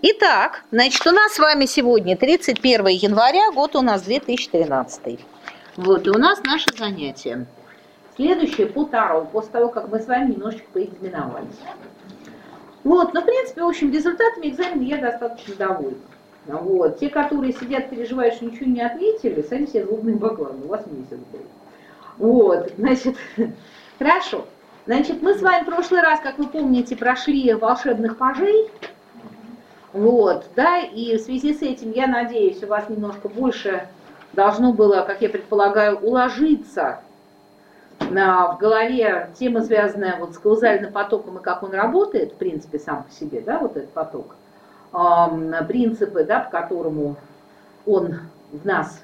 Итак, значит, у нас с вами сегодня 31 января, год у нас 2013. Вот, и у нас наше занятие. Следующее по Таро, после того, как мы с вами немножечко поэкзаменовались. Вот, ну, в принципе, в общем, результатами экзамена я достаточно довольна. Вот. Те, которые сидят, переживают, что ничего не ответили, сами себе злобные бакланы, у вас месяц был. Вот, значит, хорошо. Значит, мы с вами в прошлый раз, как вы помните, прошли волшебных пажей, вот, да, и в связи с этим, я надеюсь, у вас немножко больше должно было, как я предполагаю, уложиться на, в голове тема, связанная вот с каузальным потоком и как он работает, в принципе, сам по себе, да, вот этот поток, э, принципы, да, по которому он в нас,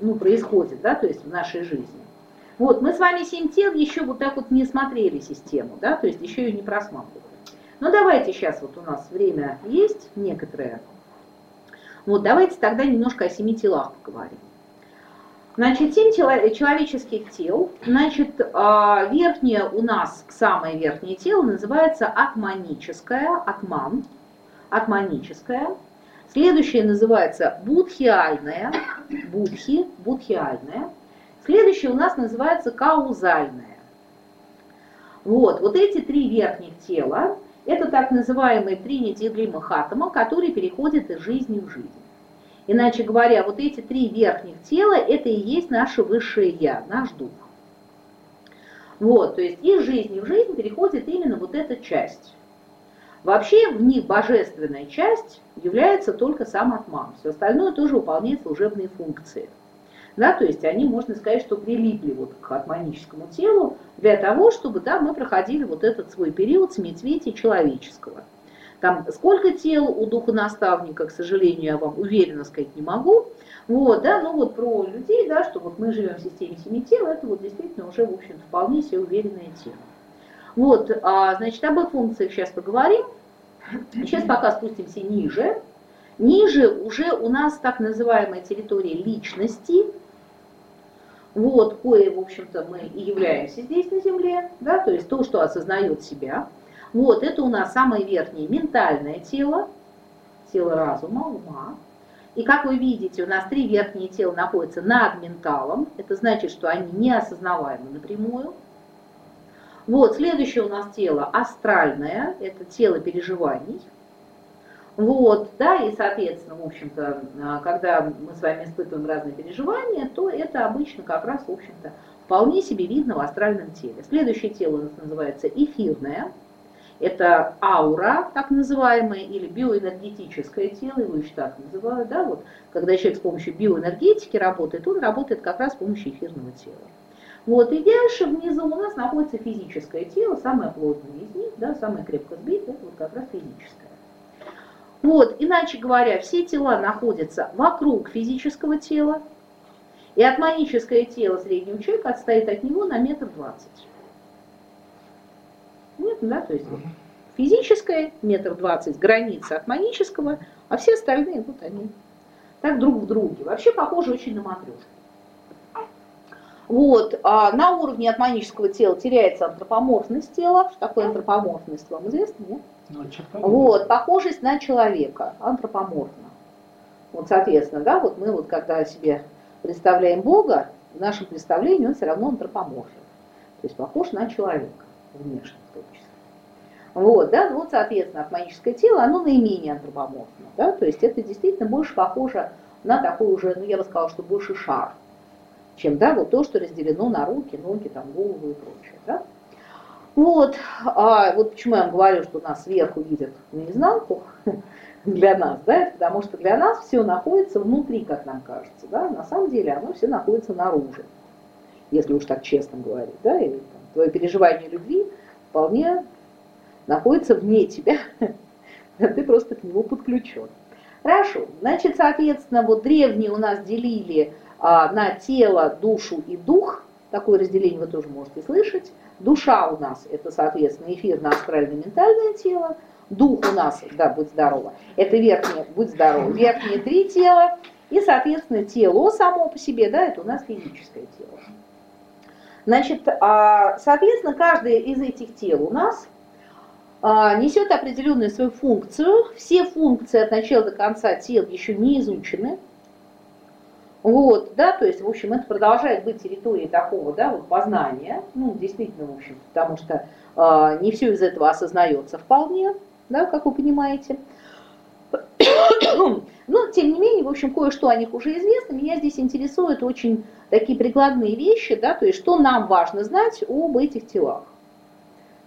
ну, происходит, да, то есть в нашей жизни. Вот, мы с вами семь тел еще вот так вот не смотрели систему, да, то есть еще ее не просматривали. Ну давайте сейчас, вот у нас время есть некоторое. Вот давайте тогда немножко о семи телах поговорим. Значит, семь человеческих тел. Значит, а, верхнее у нас, самое верхнее тело называется атманическое, атман, атманическое. Следующее называется будхиальное, будхи, будхиальное. Следующее у нас называется каузальное. Вот, вот эти три верхних тела это так называемые три неделимых атома, которые переходят из жизни в жизнь. Иначе говоря, вот эти три верхних тела, это и есть наше высшее Я, наш дух. Вот, то есть из жизни в жизнь переходит именно вот эта часть. Вообще в них божественная часть является только сам атман. Все остальное тоже выполняет служебные функции. Да, то есть они, можно сказать, что прилипли вот к атманическому телу для того, чтобы да, мы проходили вот этот свой период семицветия человеческого. Там сколько тел у духа наставника, к сожалению, я вам уверенно сказать не могу. Вот, да, ну вот про людей, да, что вот мы живем в системе семи тел, это вот действительно уже, в общем вполне себе уверенная тема. Вот, а, значит, об их функциях сейчас поговорим. Сейчас пока спустимся ниже. Ниже уже у нас так называемая территория личности, вот, кое, в общем-то, мы и являемся здесь на Земле, да, то есть то, что осознает себя. Вот, это у нас самое верхнее ментальное тело, тело разума, ума. И как вы видите, у нас три верхние тела находятся над менталом, это значит, что они не осознаваемы напрямую. Вот, следующее у нас тело астральное, это тело переживаний. Вот, да, и, соответственно, в общем-то, а, когда мы с вами испытываем разные переживания, то это обычно как раз, в общем-то, вполне себе видно в астральном теле. Следующее тело у нас называется эфирное. Это аура, так называемая, или биоэнергетическое тело, его еще так называют, да, вот, когда человек с помощью биоэнергетики работает, он работает как раз с помощью эфирного тела. Вот, и дальше внизу у нас находится физическое тело, самое плотное из них, да, самое крепко сбитое, вот как раз физическое. Вот, иначе говоря, все тела находятся вокруг физического тела, и атманическое тело среднего человека отстоит от него на метр двадцать. Нет, да, то есть физическое метр двадцать, граница атманического, а все остальные, вот они, так друг в друге. Вообще похоже очень на матрешку. Вот, а на уровне атманического тела теряется антропоморфность тела. Что такое антропоморфность, вам известно, нет? Вот, похожесть на человека, антропоморфно. Вот, соответственно, да, вот мы вот когда себе представляем Бога, в нашем представлении он все равно антропоморфен. То есть похож на человека, внешне в том числе. Вот, да, ну, вот, соответственно, атманическое тело, оно наименее антропоморфно, да, то есть это действительно больше похоже на такой уже, ну, я бы сказала, что больше шар, чем, да, вот то, что разделено на руки, ноги, там, голову и прочее, да. Вот, а вот почему я вам говорю, что нас сверху видят наизнанку для нас, да, потому что для нас все находится внутри, как нам кажется, да, на самом деле оно все находится наружу, если уж так честно говорить, да, и там, твое переживание любви вполне находится вне тебя, ты просто к нему подключен. Хорошо, значит, соответственно, вот древние у нас делили а, на тело, душу и дух, такое разделение вы тоже можете слышать. Душа у нас это, соответственно, эфирно-астрально-ментальное тело. Дух у нас, да, будь здорово, это верхнее, будь здоров, верхние три тела. И, соответственно, тело само по себе, да, это у нас физическое тело. Значит, а, соответственно, каждое из этих тел у нас а, несет определенную свою функцию. Все функции от начала до конца тел еще не изучены. Вот, да, то есть, в общем, это продолжает быть территорией такого, да, вот познания, ну, действительно, в общем, потому что э, не все из этого осознается вполне, да, как вы понимаете. Но, тем не менее, в общем, кое-что о них уже известно. Меня здесь интересуют очень такие прикладные вещи, да, то есть что нам важно знать об этих телах.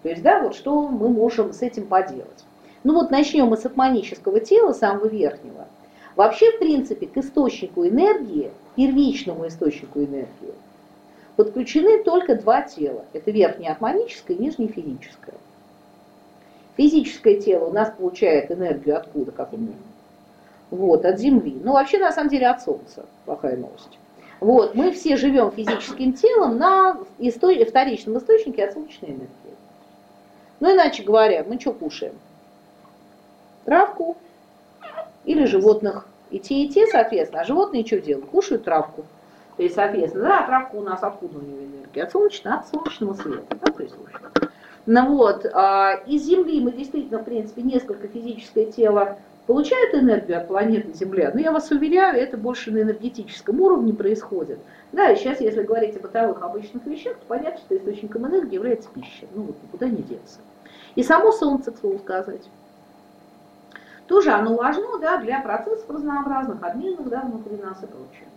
То есть, да, вот что мы можем с этим поделать. Ну вот начнем мы с атманического тела, самого верхнего. Вообще, в принципе, к источнику энергии, первичному источнику энергии, подключены только два тела. Это верхнее атманическое и нижнее физическое. Физическое тело у нас получает энергию откуда, как у меня? Вот, от Земли. Ну, вообще, на самом деле, от Солнца. Плохая новость. Вот, мы все живем физическим телом на исто... вторичном источнике от солнечной энергии. Ну, иначе говоря, мы что кушаем? Травку или животных. И те, и те, соответственно. А животные что делают? Кушают травку. То есть, соответственно, да, травка у нас откуда у нее энергия? От солнечного, от солнечного света. Да, то есть, ну вот, а, из Земли мы действительно, в принципе, несколько физическое тело получают энергию от планеты Земля, но я вас уверяю, это больше на энергетическом уровне происходит. Да, и сейчас, если говорить о бытовых обычных вещах, то понятно, что источником энергии является пища. Ну вот никуда не деться. И само Солнце, к слову сказать. Тоже оно важно да, для процессов разнообразных, обменных да, внутри нас и прочее.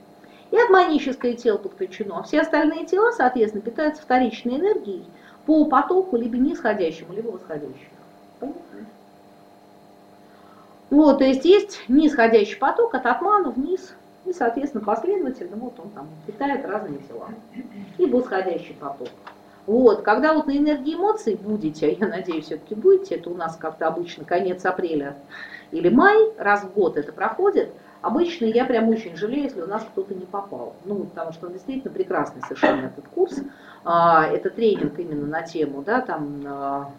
И атманическое тело подключено. А все остальные тела, соответственно, питаются вторичной энергией по потоку либо нисходящему, либо восходящему. Понятно? Вот, то есть есть нисходящий поток от атмана вниз, и, соответственно, последовательно вот он там питает разные тела. И восходящий поток. Вот, когда вот на энергии эмоций будете, я надеюсь, все-таки будете, это у нас как-то обычно конец апреля или май, раз в год это проходит, обычно я прям очень жалею, если у нас кто-то не попал. Ну, потому что он действительно прекрасный совершенно этот курс. А, это тренинг именно на тему, да, там, а,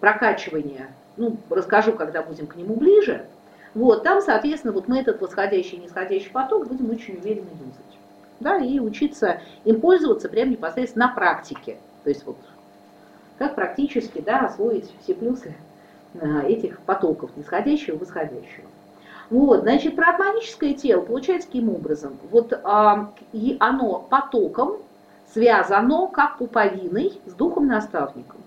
прокачивания. Ну, расскажу, когда будем к нему ближе. Вот, там, соответственно, вот мы этот восходящий и нисходящий поток будем очень уверенно юзать. Да, и учиться им пользоваться прямо непосредственно на практике. То есть вот как практически да, освоить все плюсы этих потоков, нисходящего и восходящего. Вот, значит, про атманическое тело получается каким образом? Вот а, и оно потоком связано как пуповиной с духом-наставником.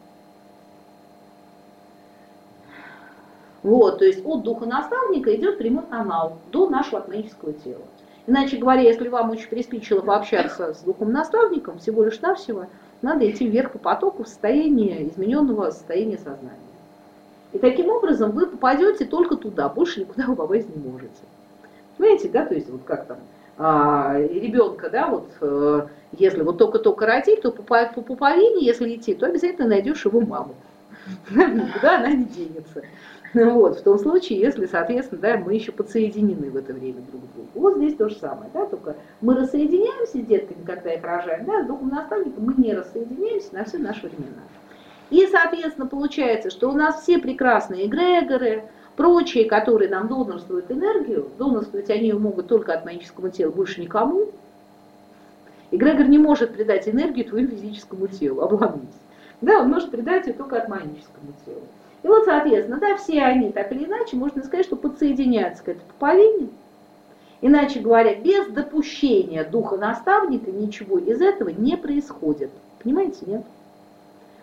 Вот, то есть от духа наставника идет прямой канал до нашего атманического тела. Иначе говоря, если вам очень приспичило пообщаться с духом наставником, всего лишь навсего, надо идти вверх по потоку в состоянии измененного состояния сознания. И таким образом вы попадете только туда, больше никуда вы попасть не можете. Понимаете, да, то есть вот как там а, ребенка, да, вот э, если вот только-только родить, то по, по пуповине, если идти, то обязательно найдешь его маму. Никуда она не денется. Вот, в том случае, если, соответственно, да, мы еще подсоединены в это время друг к другу. Вот здесь то же самое, да, только мы рассоединяемся с детками, когда их рожаем, да, с духом наставника мы не рассоединяемся на все наши времена. И, соответственно, получается, что у нас все прекрасные эгрегоры, прочие, которые нам донорствуют энергию, донорствовать они могут только от магического тела, больше никому. Эгрегор не может придать энергию твоему физическому телу, обламнись. Да, он может придать ее только от магическому телу. И вот, соответственно, да, все они так или иначе, можно сказать, что подсоединяются к этой пуповине. Иначе говоря, без допущения духа наставника ничего из этого не происходит. Понимаете, нет?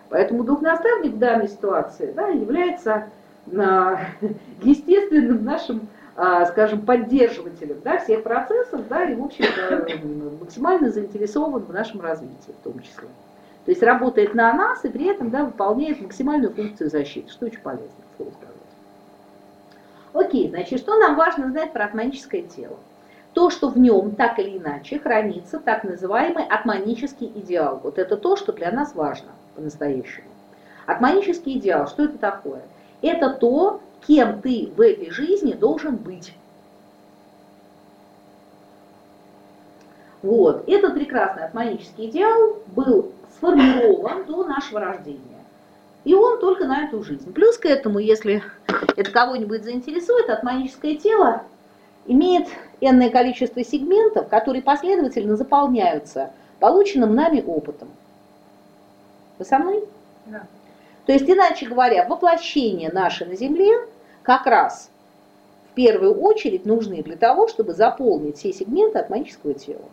Поэтому дух наставник в данной ситуации да, является а, естественным нашим, а, скажем, поддерживателем да, всех процессов, да, и, в общем-то, максимально заинтересован в нашем развитии в том числе. То есть работает на нас и при этом да, выполняет максимальную функцию защиты, что очень полезно, слово сказать. Окей, значит, что нам важно знать про атманическое тело? То, что в нем так или иначе хранится так называемый атманический идеал. Вот это то, что для нас важно по-настоящему. Атманический идеал, что это такое? Это то, кем ты в этой жизни должен быть. Вот. Этот прекрасный атманический идеал был сформирован до нашего рождения. И он только на эту жизнь. Плюс к этому, если это кого-нибудь заинтересует, атманическое тело имеет энное количество сегментов, которые последовательно заполняются полученным нами опытом. Вы со мной? Да. То есть, иначе говоря, воплощение наше на Земле как раз в первую очередь нужны для того, чтобы заполнить все сегменты атманического тела.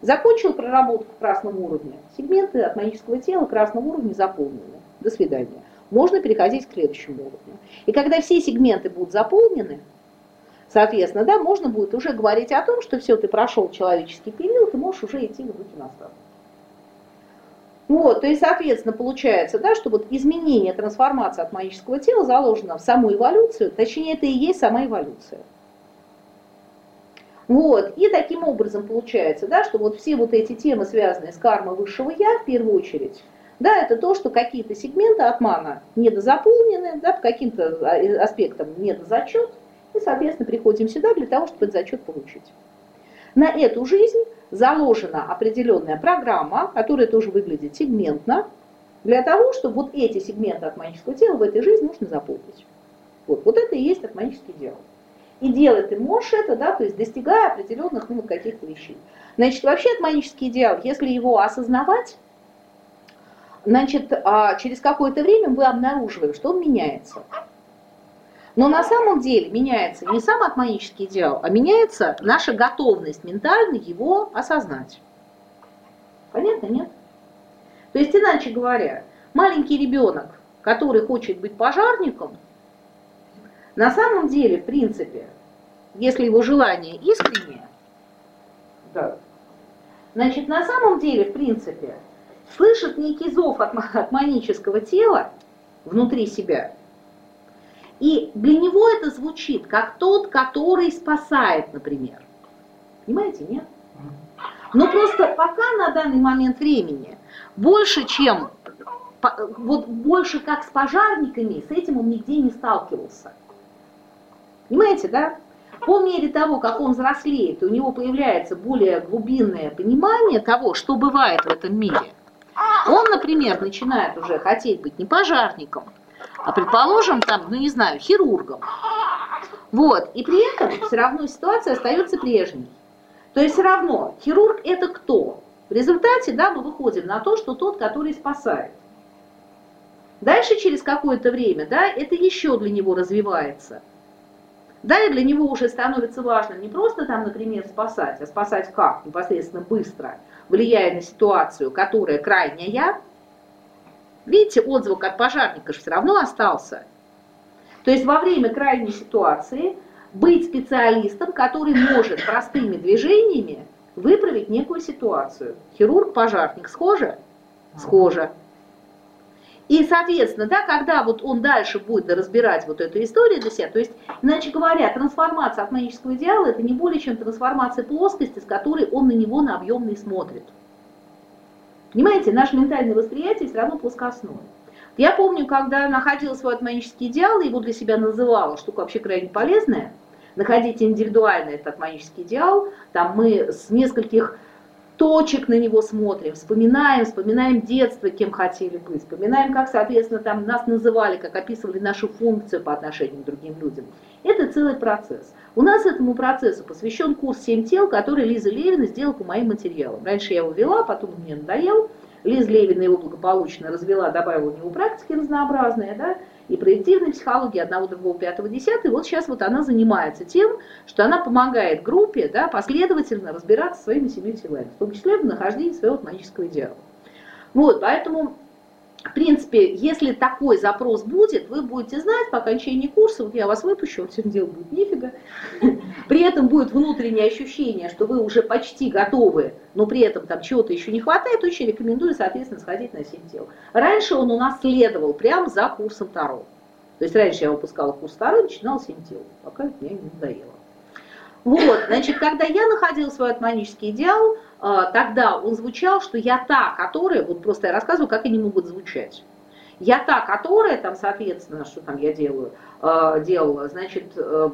Закончил проработку красного уровня. Сегменты атманического тела красного уровня заполнены. До свидания. Можно переходить к следующему уровню. И когда все сегменты будут заполнены, соответственно, да, можно будет уже говорить о том, что все, ты прошел человеческий период, ты можешь уже идти в руки наставника. Вот, то есть, соответственно, получается, да, что вот изменение, трансформация атманического тела заложено в саму эволюцию, точнее, это и есть сама эволюция. Вот, и таким образом получается, да, что вот все вот эти темы, связанные с кармой высшего я, в первую очередь, да, это то, что какие-то сегменты атмана недозаполнены, да, по каким-то а, аспектам недозачет, и, соответственно, приходим сюда для того, чтобы этот зачет получить. На эту жизнь заложена определенная программа, которая тоже выглядит сегментно, для того, чтобы вот эти сегменты атманического тела в этой жизни нужно заполнить. Вот, вот это и есть атманический диалог. И делать ты можешь это, да, то есть достигая определенных ну, каких-то вещей. Значит, вообще атманический идеал, если его осознавать, значит, а, через какое-то время мы обнаруживаем, что он меняется. Но на самом деле меняется не сам атманический идеал, а меняется наша готовность ментально его осознать. Понятно, нет? То есть, иначе говоря, маленький ребенок, который хочет быть пожарником, на самом деле, в принципе, если его желание искреннее, да, значит, на самом деле, в принципе, слышит некий зов от, от тела внутри себя. И для него это звучит как тот, который спасает, например. Понимаете, нет? Но просто пока на данный момент времени больше, чем вот больше как с пожарниками, с этим он нигде не сталкивался. Понимаете, да? По мере того, как он взрослеет, у него появляется более глубинное понимание того, что бывает в этом мире. Он, например, начинает уже хотеть быть не пожарником, а, предположим, там, ну не знаю, хирургом. Вот, и при этом все равно ситуация остается прежней. То есть все равно хирург это кто? В результате, да, мы выходим на то, что тот, который спасает. Дальше через какое-то время, да, это еще для него развивается. Да, и для него уже становится важным не просто там, например, спасать, а спасать как? Непосредственно быстро, влияя на ситуацию, которая крайняя. Видите, отзвук от пожарника же все равно остался. То есть во время крайней ситуации быть специалистом, который может простыми движениями выправить некую ситуацию. Хирург, пожарник, схоже? Схоже. И, соответственно, да, когда вот он дальше будет разбирать вот эту историю для себя, то есть, иначе говоря, трансформация от магического идеала это не более чем трансформация плоскости, с которой он на него на объемный смотрит. Понимаете, наше ментальное восприятие все равно плоскостное. Я помню, когда находила свой атманический идеал, его для себя называла, штука вообще крайне полезная, находить индивидуально этот атманический идеал, там мы с нескольких точек на него смотрим, вспоминаем, вспоминаем детство, кем хотели быть, вспоминаем, как, соответственно, там нас называли, как описывали нашу функцию по отношению к другим людям. Это целый процесс. У нас этому процессу посвящен курс «Семь тел», который Лиза Левина сделала по моим материалам. Раньше я его вела, потом мне надоел. Лиза Левина его благополучно развела, добавила у него практики разнообразные, да, и проективной психологии одного, другого, пятого, десятого. И вот сейчас вот она занимается тем, что она помогает группе да, последовательно разбираться своими семью телами, в том числе в нахождении своего магического идеала. Вот, поэтому в принципе, если такой запрос будет, вы будете знать по окончании курса, вот я вас выпущу, вот всем дело будет нифига. При этом будет внутреннее ощущение, что вы уже почти готовы, но при этом там чего-то еще не хватает, очень рекомендую, соответственно, сходить на 7 тел. Раньше он у нас следовал прямо за курсом Таро. То есть раньше я выпускала курс Таро и начинала 7 тел, пока мне не надоело. Вот, значит, когда я находила свой атманический идеал, тогда он звучал, что я та, которая, вот просто я рассказываю, как они могут звучать. Я та, которая, там, соответственно, что там я делаю, а, делала, значит, э,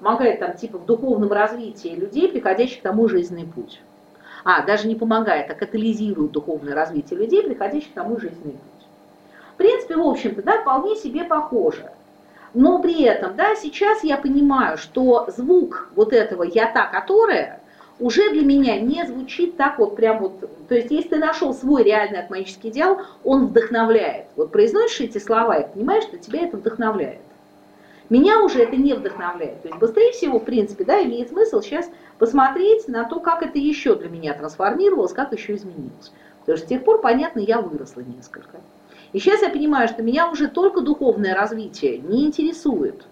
помогает там типа в духовном развитии людей, приходящих к тому жизненный путь. А, даже не помогает, а катализирует духовное развитие людей, приходящих к тому жизненный путь. В принципе, в общем-то, да, вполне себе похоже. Но при этом, да, сейчас я понимаю, что звук вот этого «я та, которая», уже для меня не звучит так вот прям вот, то есть если ты нашел свой реальный атманический идеал, он вдохновляет. Вот произносишь эти слова и понимаешь, что тебя это вдохновляет. Меня уже это не вдохновляет. То есть быстрее всего, в принципе, да, имеет смысл сейчас посмотреть на то, как это еще для меня трансформировалось, как еще изменилось. Потому что с тех пор, понятно, я выросла несколько. И сейчас я понимаю, что меня уже только духовное развитие не интересует.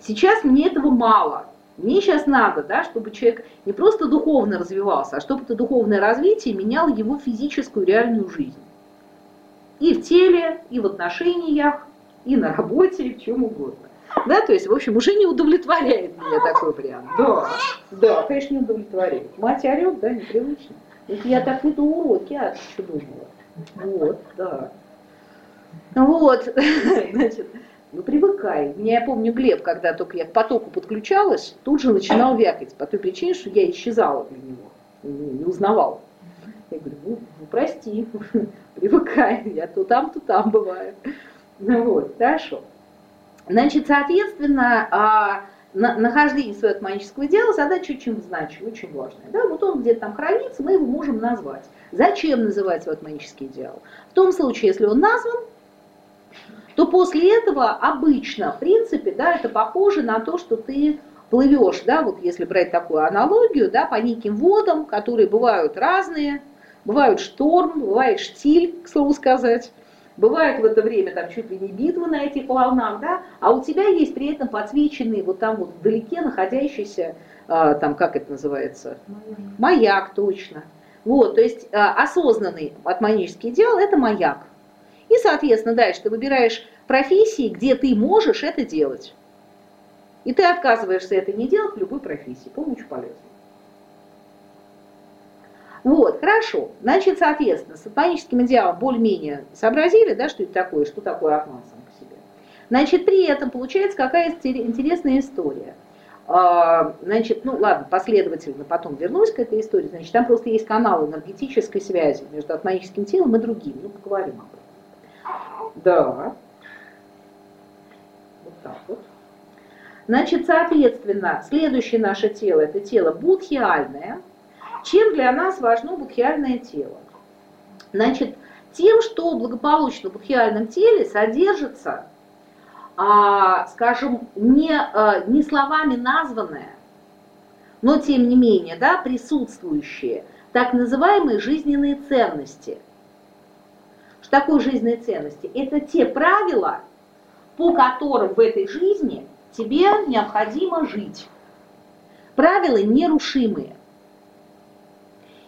Сейчас мне этого мало. Мне сейчас надо, да, чтобы человек не просто духовно развивался, а чтобы это духовное развитие меняло его физическую реальную жизнь. И в теле, и в отношениях, и на работе, и в чем угодно. Да, то есть, в общем, уже не удовлетворяет меня такой вариант. Да, да, конечно, не удовлетворяет. Мать орет, да, непривычно. Это я так веду уроки, а что думала? Вот, да. Вот, значит, ну привыкай. Меня, я помню, Глеб, когда только я к потоку подключалась, тут же начинал вякать по той причине, что я исчезала для него, не узнавал. Я говорю, ну, ну прости, привыкай, я то там, то там бываю. Ну вот, хорошо. Значит, соответственно, а, нахождение своего магического дела задача очень значимая, очень важная. Да? Вот он где-то там хранится, мы его можем назвать. Зачем называть свой магический идеал? В том случае, если он назван, то после этого обычно, в принципе, да, это похоже на то, что ты плывешь, да, вот если брать такую аналогию, да, по неким водам, которые бывают разные, бывают шторм, бывает штиль, к слову сказать, бывает в это время там чуть ли не битва на этих волнах, да, а у тебя есть при этом подсвеченный вот там вот вдалеке находящийся, а, там как это называется, маяк, маяк точно. Вот, то есть а, осознанный атманический идеал – это маяк. И, соответственно, дальше ты выбираешь профессии, где ты можешь это делать. И ты отказываешься это не делать в любой профессии. По-моему, очень полезно. Вот, хорошо. Значит, соответственно, с атманическим идеалом более-менее сообразили, да, что это такое, что такое атман сам по себе. Значит, при этом получается какая-то интересная история. А, значит, ну ладно, последовательно потом вернусь к этой истории. Значит, там просто есть канал энергетической связи между атманическим телом и другим. Ну, поговорим об этом. Да. Вот так вот. Значит, соответственно, следующее наше тело, это тело будхиальное, чем для нас важно будхиальное тело? Значит, тем, что в благополучном будхиальном теле содержится, а, скажем, не, а, не словами названное, но тем не менее да, присутствующие так называемые жизненные ценности. Что такое жизненные ценности? Это те правила, по которым в этой жизни тебе необходимо жить. Правила нерушимые.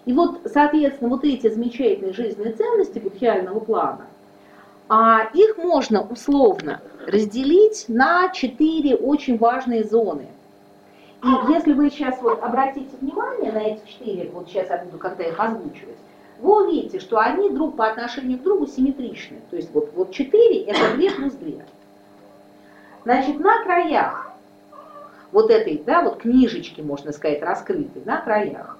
И вот, соответственно, вот эти замечательные жизненные ценности будхиального плана, а их можно условно разделить на четыре очень важные зоны. И если вы сейчас вот обратите внимание на эти четыре, вот сейчас я буду когда их озвучивать, вы увидите, что они друг по отношению к другу симметричны. То есть вот, вот 4 это 2 плюс 2. Значит, на краях вот этой, да, вот книжечки, можно сказать, раскрытой, на краях,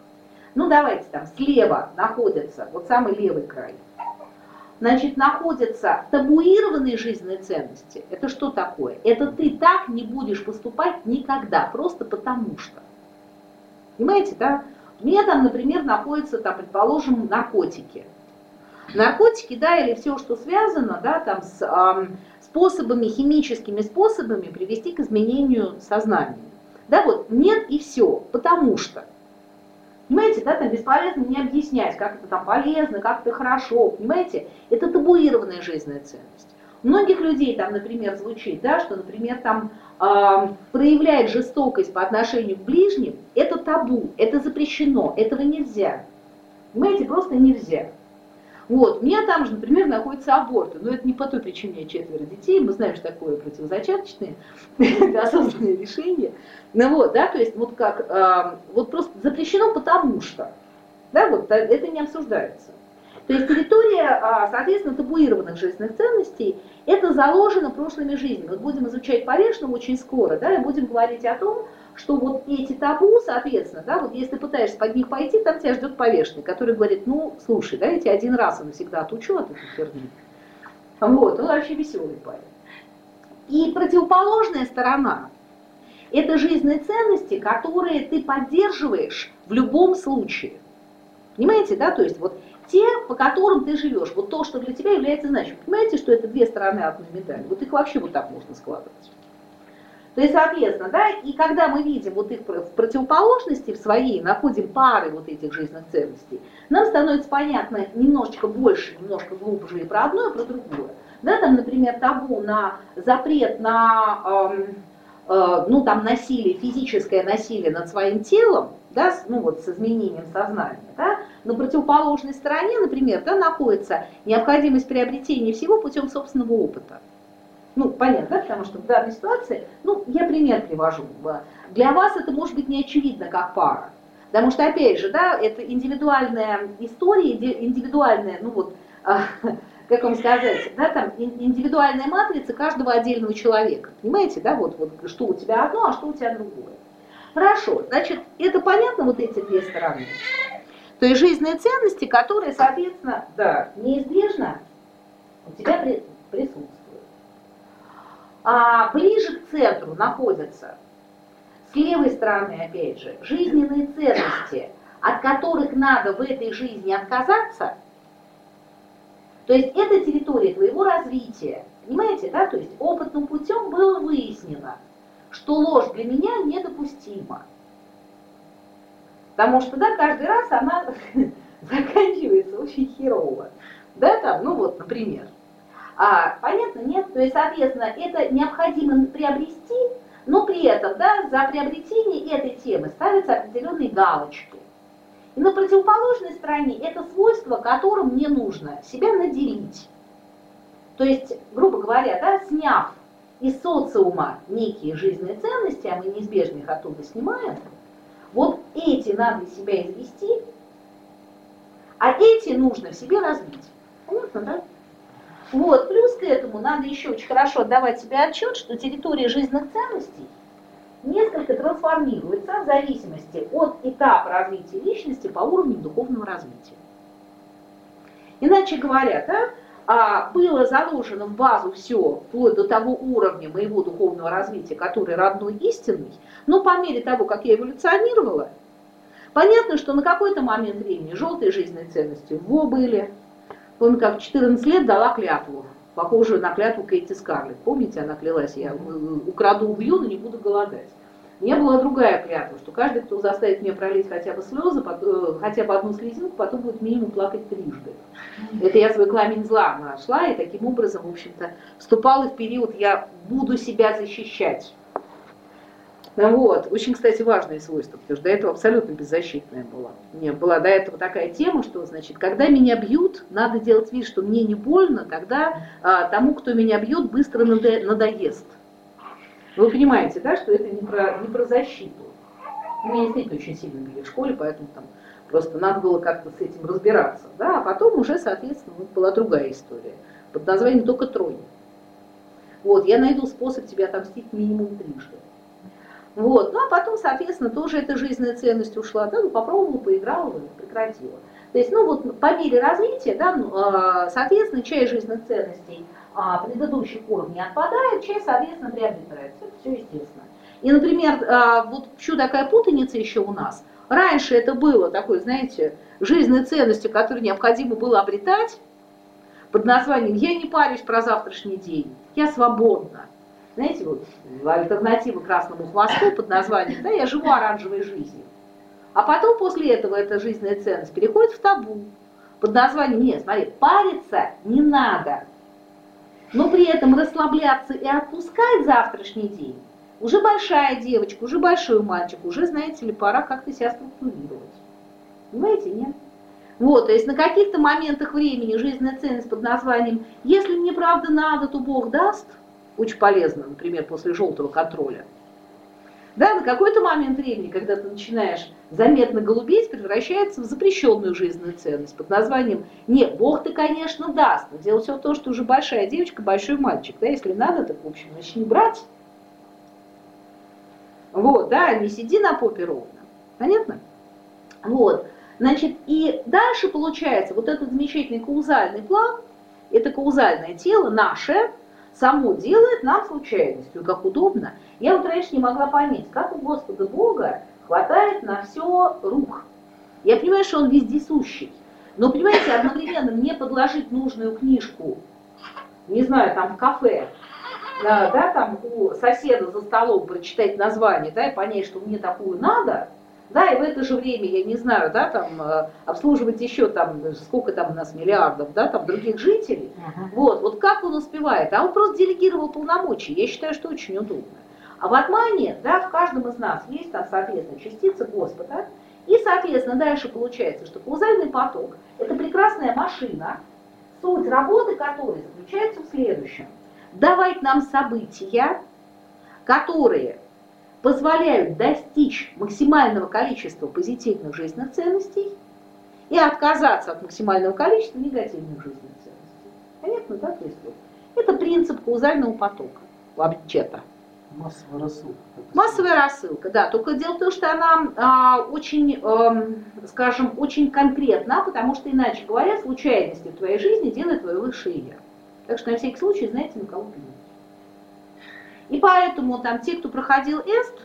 ну давайте там слева находится, вот самый левый край, значит, находятся табуированные жизненные ценности. Это что такое? Это ты так не будешь поступать никогда, просто потому что. Понимаете, да? Там, например, находятся, там, предположим, наркотики. Наркотики, да, или все, что связано, да, там, с э, способами, химическими способами привести к изменению сознания. Да, вот, нет и все, потому что. Понимаете, да, там бесполезно не объяснять, как это там полезно, как это хорошо, понимаете? Это табуированная жизненная ценность. У многих людей там, например, звучит, да, что, например, там проявлять жестокость по отношению к ближним, это табу, это запрещено, этого нельзя. Понимаете, просто нельзя. Вот, у меня там же, например, находятся аборты, но это не по той причине, меня четверо детей, мы знаем, что такое противозачаточное, это осознанное решение. Ну вот, да, то есть вот как, э, вот просто запрещено потому что, да, вот это не обсуждается. То есть территория, а, соответственно, табуированных жизненных ценностей, это заложено прошлыми жизнями. Вот будем изучать Полешного очень скоро, да, и будем говорить о том, что вот эти табу, соответственно, да, вот если пытаешься под них пойти, там тебя ждет повешенный, который говорит, ну, слушай, да, я тебя один раз и навсегда отучу от этой херни. Вот, он вообще веселый парень. И противоположная сторона, Это жизненные ценности, которые ты поддерживаешь в любом случае. Понимаете, да? То есть вот те, по которым ты живешь, вот то, что для тебя является значимым. Понимаете, что это две стороны одной медали? Вот их вообще вот так можно складывать. То есть, соответственно, да, и когда мы видим вот их в противоположности в своей, находим пары вот этих жизненных ценностей, нам становится понятно немножечко больше, немножко глубже и про одно, и про другое. Да, там, например, табу на запрет на, эм, э, ну, там, насилие, физическое насилие над своим телом, да, ну, вот с изменением сознания, да, на противоположной стороне, например, да, находится необходимость приобретения всего путем собственного опыта. Ну, понятно, да? потому что в данной ситуации, ну, я пример привожу. Для вас это может быть не очевидно как пара. Потому что, опять же, да, это индивидуальная история, индивидуальная, ну вот, как вам сказать, да, там индивидуальная матрица каждого отдельного человека. Понимаете, да, вот, вот что у тебя одно, а что у тебя другое. Хорошо, значит, это понятно, вот эти две стороны. То есть жизненные ценности, которые, соответственно, да, неизбежно у тебя присутствуют а ближе к центру находятся, с левой стороны, опять же, жизненные ценности, от которых надо в этой жизни отказаться. То есть это территория твоего развития. Понимаете, да? То есть опытным путем было выяснено, что ложь для меня недопустима. Потому что, да, каждый раз она заканчивается очень херово. Да, там, ну вот, например. А, понятно? Нет? То есть, соответственно, это необходимо приобрести, но при этом да, за приобретение этой темы ставятся определенные галочки. И на противоположной стороне это свойство, которым мне нужно себя наделить. То есть, грубо говоря, да, сняв из социума некие жизненные ценности, а мы неизбежно их оттуда снимаем, вот эти надо себя извести, а эти нужно в себе развить. Понятно, да? Вот, плюс к этому надо еще очень хорошо отдавать себе отчет, что территория жизненных ценностей несколько трансформируется в зависимости от этапа развития личности по уровню духовного развития. Иначе говоря, да, а, было заложено в базу все, вплоть до того уровня моего духовного развития, который родной истинный, но по мере того, как я эволюционировала, понятно, что на какой-то момент времени желтые жизненные ценности во были, Помню, как в 14 лет дала клятву, похожую на клятву Кейти Скарлетт. Помните, она клялась, я украду, убью, но не буду голодать. У меня была другая клятва, что каждый, кто заставит меня пролить хотя бы слезы, э, хотя бы одну слезинку, потом будет минимум плакать трижды. Это я свой кламень зла нашла, и таким образом, в общем-то, вступала в период «я буду себя защищать». Ну вот. Очень, кстати, важное свойство, потому что до этого абсолютно беззащитная была. Мне была до этого такая тема, что, значит, когда меня бьют, надо делать вид, что мне не больно, тогда а, тому, кто меня бьет, быстро надо, надоест. Вы понимаете, да, что это не про, не про защиту. Меня действительно очень сильно били в школе, поэтому там просто надо было как-то с этим разбираться. Да? А потом уже, соответственно, была другая история под названием «Только тронь». Вот, я найду способ тебя отомстить минимум трижды. Вот. Ну а потом, соответственно, тоже эта жизненная ценность ушла, да, ну попробовала, поиграла, прекратила. То есть, ну вот по мере развития, да, ну, а, соответственно, часть жизненных ценностей а, предыдущих уровней отпадает, часть, соответственно, приобретается. Это все естественно. И, например, а, вот еще такая путаница еще у нас. Раньше это было такой, знаете, жизненной ценностью, которую необходимо было обретать, под названием «Я не парюсь про завтрашний день, я свободна» знаете, вот альтернатива красному хвосту под названием, да, я живу оранжевой жизнью. А потом после этого эта жизненная ценность переходит в табу под названием, нет, смотри, париться не надо, но при этом расслабляться и отпускать завтрашний день уже большая девочка, уже большой мальчик, уже, знаете ли, пора как-то себя структурировать. Понимаете, нет? Вот, то есть на каких-то моментах времени жизненная ценность под названием «если мне правда надо, то Бог даст», очень полезно, например, после желтого контроля. Да, на какой-то момент времени, когда ты начинаешь заметно голубеть, превращается в запрещенную жизненную ценность под названием «Нет, Бог ты, конечно, даст, но дело все в том, что уже большая девочка, большой мальчик, да, если надо, так, в общем, начни брать». Вот, да, не сиди на попе ровно. Понятно? Вот, значит, и дальше получается вот этот замечательный каузальный план, это каузальное тело наше, само делает нам случайностью, как удобно. Я вот раньше не могла понять, как у Господа Бога хватает на все рук. Я понимаю, что он вездесущий. Но, понимаете, одновременно мне подложить нужную книжку, не знаю, там в кафе, да, да, там у соседа за столом прочитать название, да, и понять, что мне такую надо, да, и в это же время, я не знаю, да, там, э, обслуживать еще там, сколько там у нас миллиардов, да, там, других жителей, uh-huh. вот, вот как он успевает, а он просто делегировал полномочия, я считаю, что очень удобно. А в Атмане, да, в каждом из нас есть там, соответственно, частица Господа, и, соответственно, дальше получается, что каузальный поток – это прекрасная машина, суть работы которой заключается в следующем. Давать нам события, которые позволяют достичь максимального количества позитивных жизненных ценностей и отказаться от максимального количества негативных жизненных ценностей. Понятно, да? То есть, это принцип каузального потока вообще-то. Массовая рассылка. Массовая рассылка, да. Только дело в том, что она а, очень, э, скажем, очень конкретна, потому что, иначе говоря, случайности в твоей жизни делает твое высшее я. Так что на всякий случай знаете, на кого плюнуть. И поэтому там те, кто проходил ЭСТ,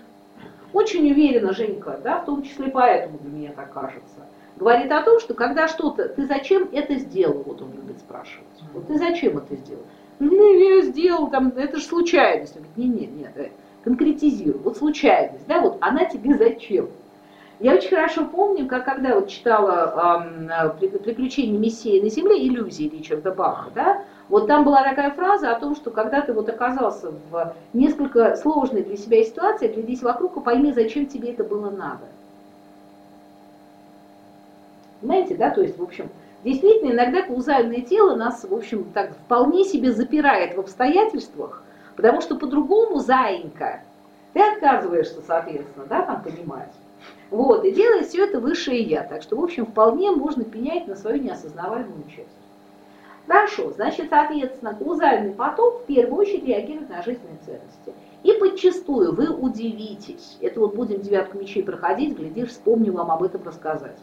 очень уверенно, Женька, да, в том числе поэтому для меня так кажется, говорит о том, что когда что-то, ты зачем это сделал, вот он любит спрашивать, вот ты зачем это сделал? Ну, я сделал, там, это же случайность. Он говорит, нет, нет, нет, конкретизирую, вот случайность, да, вот она тебе зачем? Я очень хорошо помню, как когда вот читала э, «Приключения Мессии на земле», иллюзии Ричарда Баха, да, вот там была такая фраза о том, что когда ты вот оказался в несколько сложной для себя ситуации, глядись вокруг и пойми, зачем тебе это было надо. Понимаете, да, то есть, в общем, действительно, иногда каузальное тело нас, в общем, так вполне себе запирает в обстоятельствах, потому что по-другому, заинька, ты отказываешься, соответственно, да, там понимать. Вот, и делает все это высшее я. Так что, в общем, вполне можно пенять на свою неосознаваемую часть. Хорошо, значит, соответственно, каузальный поток в первую очередь реагирует на жизненные ценности. И подчастую вы удивитесь, это вот будем девятку мечей проходить, глядишь, вспомню вам об этом рассказать.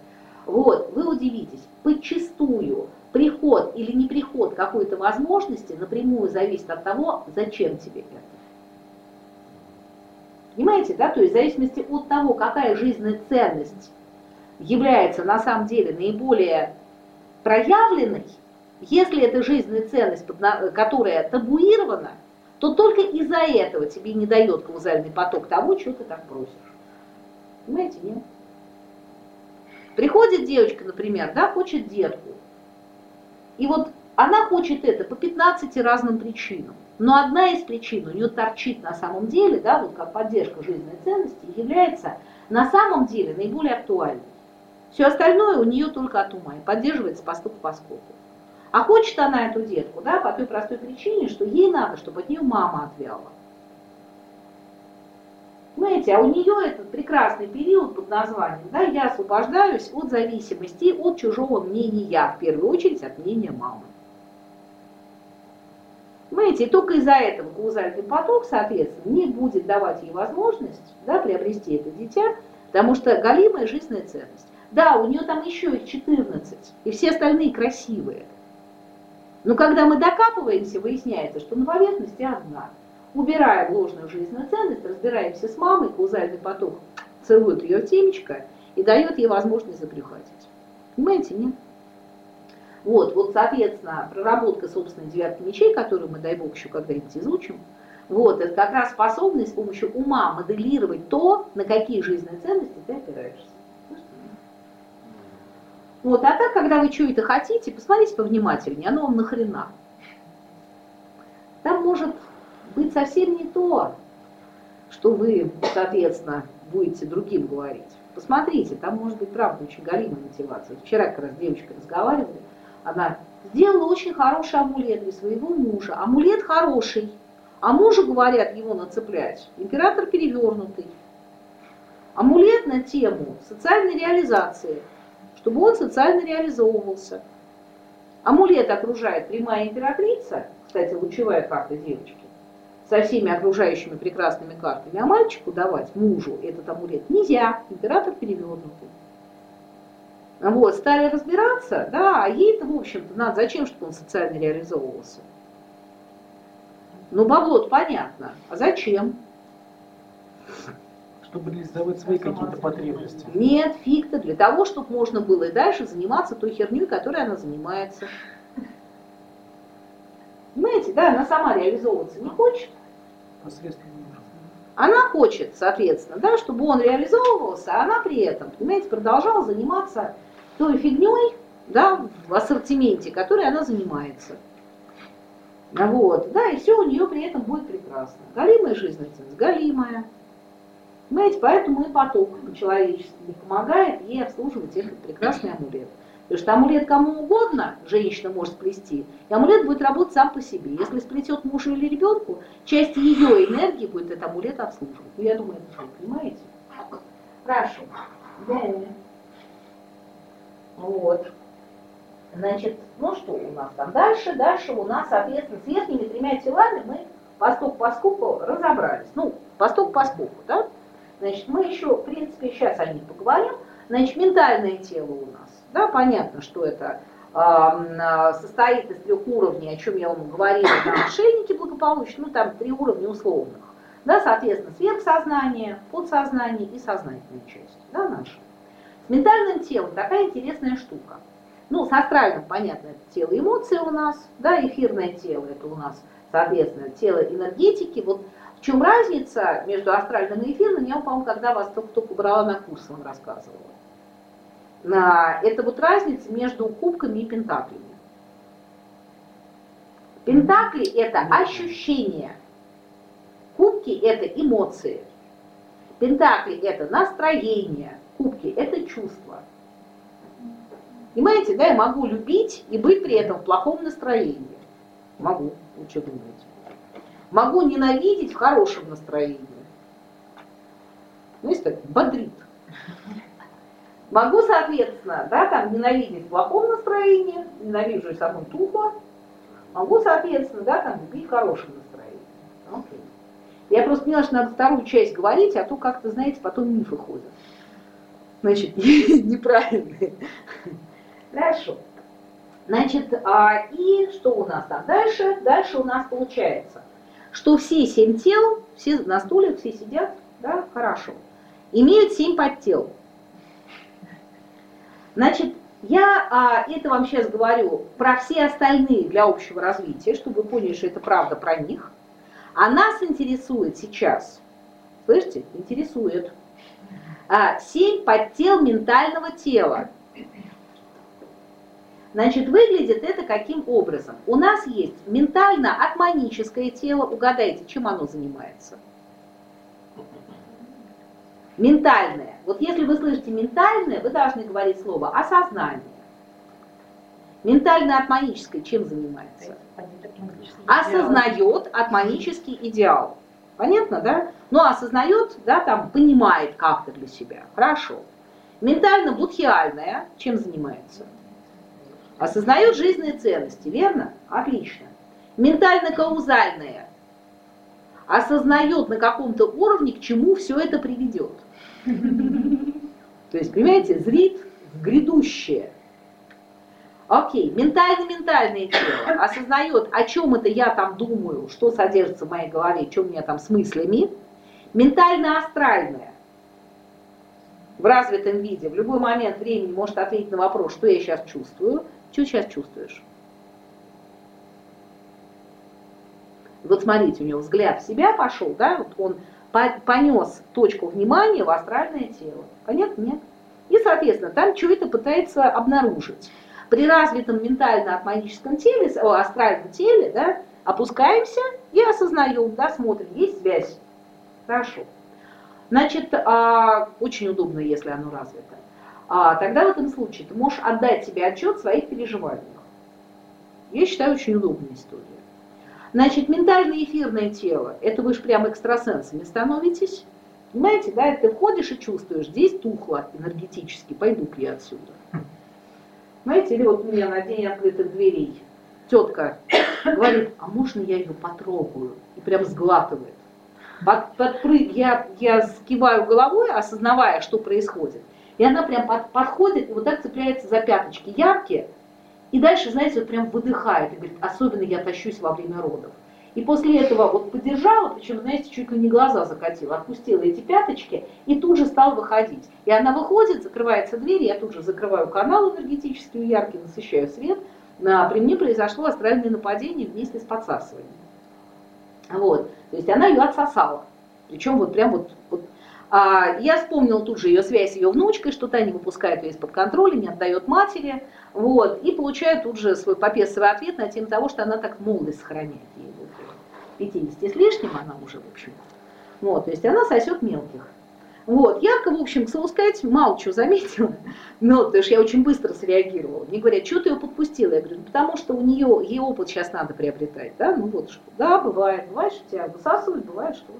Вот, вы удивитесь, подчастую приход или не приход какой-то возможности напрямую зависит от того, зачем тебе это. Понимаете, да? То есть в зависимости от того, какая жизненная ценность является на самом деле наиболее проявленной, если это жизненная ценность, которая табуирована, то только из-за этого тебе не дает каузальный поток того, что ты так просишь. Понимаете, нет? Приходит девочка, например, да, хочет детку. И вот она хочет это по 15 разным причинам. Но одна из причин у нее торчит на самом деле, да, вот как поддержка жизненной ценности, является на самом деле наиболее актуальной. Все остальное у нее только от ума и поддерживается поступ по скопу. А хочет она эту детку, да, по той простой причине, что ей надо, чтобы от нее мама отвяла. Понимаете, а у нее этот прекрасный период под названием, да, я освобождаюсь от зависимости, от чужого мнения, в первую очередь от мнения мамы. Понимаете, и только из-за этого каузальный поток, соответственно, не будет давать ей возможность да, приобрести это дитя, потому что галимая жизненная ценность. Да, у нее там еще их 14, и все остальные красивые. Но когда мы докапываемся, выясняется, что на поверхности одна. Убираем ложную жизненную ценность, разбираемся с мамой, каузальный поток целует ее темечко и дает ей возможность забрюхатить. Понимаете, нет? Вот, вот, соответственно, проработка собственной девятки мечей, которую мы, дай бог, еще когда-нибудь изучим, вот, это как раз способность с помощью ума моделировать то, на какие жизненные ценности ты опираешься. Вот, а так, когда вы что-то хотите, посмотрите повнимательнее, оно вам нахрена. Там может быть совсем не то, что вы, соответственно, будете другим говорить. Посмотрите, там может быть, правда, очень галимая мотивация. Вчера как раз девочка разговаривали, она сделала очень хороший амулет для своего мужа. Амулет хороший, а мужу, говорят, его нацеплять. Император перевернутый. Амулет на тему социальной реализации – чтобы он социально реализовывался. Амулет окружает прямая императрица, кстати, лучевая карта девочки, со всеми окружающими прекрасными картами, а мальчику давать, мужу, этот амулет нельзя, император перевернутый. Вот, стали разбираться, да, а ей-то, в общем-то, надо, зачем, чтобы он социально реализовывался? Ну, бабло понятно. А зачем? Чтобы реализовать свои какие-то потребности. Нет, фиг-то для того, чтобы можно было и дальше заниматься той херней, которой она занимается. Понимаете, да, она сама реализовываться не хочет. Посредством Она хочет, соответственно, да, чтобы он реализовывался, а она при этом, понимаете, продолжала заниматься той фигней, да, в ассортименте, которой она занимается. Вот, да, и все у нее при этом будет прекрасно. Галимая жизненная ценность, галимая. Понимаете, поэтому и поток по-человечески не помогает ей обслуживать этот прекрасный амулет. Потому что амулет кому угодно женщина может сплести, и амулет будет работать сам по себе. Если сплетет мужу или ребенку, часть ее энергии будет этот амулет обслуживать. Ну, я думаю, это вы понимаете? Хорошо. Да. Вот. Значит, ну что у нас там дальше? Дальше у нас, соответственно, с верхними тремя телами мы поступ по скуку разобрались. Ну, поступ по скуку, да? Значит, мы еще, в принципе, сейчас о них поговорим. Значит, ментальное тело у нас. Да, понятно, что это э, состоит из трех уровней, о чем я вам говорила, там мошенники благополучные, ну там три уровня условных. Да, соответственно, сверхсознание, подсознание и сознательная часть, да, наша. С ментальным телом такая интересная штука. Ну, с астральным, понятно, это тело эмоций у нас, да, эфирное тело, это у нас, соответственно, тело энергетики. Вот чем разница между астральным и эфирным, я, по-моему, когда вас только-только брала на курс, вам рассказывала. Это вот разница между кубками и пентаклями. Пентакли – это ощущения, кубки – это эмоции, пентакли – это настроение, кубки – это чувства. Понимаете, да, я могу любить и быть при этом в плохом настроении. Могу, что думаете? Могу ненавидеть в хорошем настроении. Ну, есть так, бодрит. Могу, соответственно, да, там ненавидеть в плохом настроении, ненавижу саму тухло. Могу, соответственно, да, там любить в хорошем настроении. Окей. Я просто поняла, что надо вторую часть говорить, а то как-то, знаете, потом мифы ходят. Значит, неправильные. Хорошо. Значит, а, и что у нас там дальше? Дальше у нас получается, что все семь тел, все на стуле, все сидят, да, хорошо, имеют семь подтел. Значит, я а, это вам сейчас говорю про все остальные для общего развития, чтобы вы поняли, что это правда про них. А нас интересует сейчас, слышите, интересует, а, семь подтел ментального тела. Значит, выглядит это каким образом? У нас есть ментально-атманическое тело. Угадайте, чем оно занимается? Ментальное. Вот если вы слышите ментальное, вы должны говорить слово осознание. Ментально-атманическое чем занимается? Осознает атманический идеал. Понятно, да? Ну, осознает, да, там, понимает как-то для себя. Хорошо. Ментально-будхиальное чем занимается? Осознает жизненные ценности, верно? Отлично. Ментально-каузальное осознает на каком-то уровне, к чему все это приведет. То есть, понимаете, зрит в грядущее. Окей, ментально-ментальное тело осознает, о чем это я там думаю, что содержится в моей голове, что у меня там с мыслями. Ментально-астральное в развитом виде в любой момент времени может ответить на вопрос, что я сейчас чувствую. Что сейчас чувствуешь? Вот смотрите, у него взгляд в себя пошел, да, вот он понес точку внимания в астральное тело. Понятно? Нет. И, соответственно, там что это пытается обнаружить. При развитом ментально-атманическом теле, о, астральном теле, да, опускаемся и осознаем, да, смотрим, есть связь. Хорошо. Значит, а, очень удобно, если оно развито. А, тогда в этом случае ты можешь отдать себе отчет в своих переживаниях. Я считаю, очень удобная история. Значит, ментально-эфирное тело, это вы же прям экстрасенсами становитесь. Понимаете, да, ты входишь и чувствуешь, здесь тухло энергетически, пойду-ка я отсюда. Знаете, или вот у меня на день открытых дверей тетка говорит, а можно я ее потрогаю? И прям сглатывает. Под, подпрыг, я, я скиваю головой, осознавая, что происходит. И она прям под, подходит и вот так цепляется за пяточки яркие, и дальше, знаете, вот прям выдыхает и говорит, особенно я тащусь во время родов. И после этого вот подержала, причем, знаете, чуть ли не глаза закатила, отпустила эти пяточки и тут же стал выходить. И она выходит, закрывается дверь, я тут же закрываю канал энергетический яркий, насыщаю свет. А, при мне произошло астральное нападение вместе с подсасыванием. Вот. То есть она ее отсосала. Причем вот прям вот, вот я вспомнила тут же ее связь с ее внучкой, что та не выпускает ее из-под контроля, не отдает матери, вот, и получаю тут же свой попесовый ответ на тему того, что она так молодость сохраняет. Ей вот 50 с лишним она уже, в общем. Вот, то есть она сосет мелких. Вот, я, в общем, к слову сказать, мало чего заметила, но, потому что я очень быстро среагировала. Мне говорят, что ты ее подпустила? Я говорю, ну, потому что у нее, ей опыт сейчас надо приобретать, да, ну вот что. Да, бывает, бывает, что тебя высасывают, бывает, что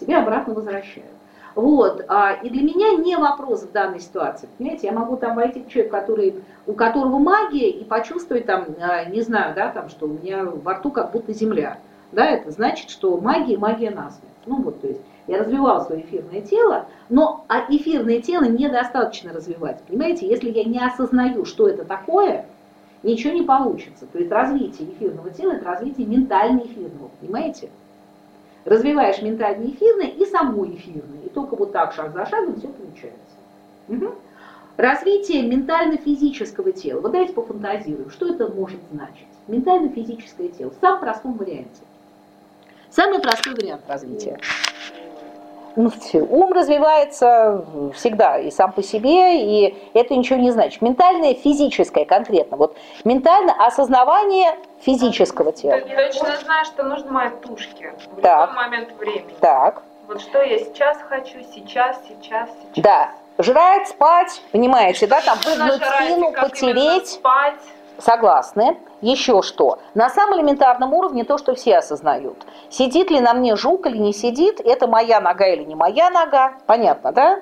тебе обратно возвращают. Вот, а, и для меня не вопрос в данной ситуации. Понимаете, я могу там войти к человеку, который, у которого магия, и почувствовать там, а, не знаю, да, там, что у меня во рту как будто земля. Да, это значит, что магия, магия насмерть. Ну вот, то есть я развивала свое эфирное тело, но а эфирное тело недостаточно развивать. Понимаете, если я не осознаю, что это такое, ничего не получится. То есть развитие эфирного тела – это развитие ментально эфирного, понимаете? Развиваешь ментальное эфирное и само эфирное. И только вот так, шаг за шагом, все получается. Угу. Развитие ментально-физического тела. Вот давайте пофантазируем, что это может значить. Ментально-физическое тело в самом простом варианте. Самый простой вариант развития. Ну, ум развивается всегда и сам по себе, и это ничего не значит. Ментальное, физическое конкретно. Вот ментальное осознавание физического тела. Ты точно знаешь, что нужно мои тушки в так. любой момент времени. Так. Вот что я сейчас хочу, сейчас, сейчас, сейчас. Да. Жрать, спать, понимаете, да, там выгнуть спину, потереть. Спать. Согласны. Еще что? На самом элементарном уровне то, что все осознают. Сидит ли на мне жук или не сидит, это моя нога или не моя нога. Понятно, да?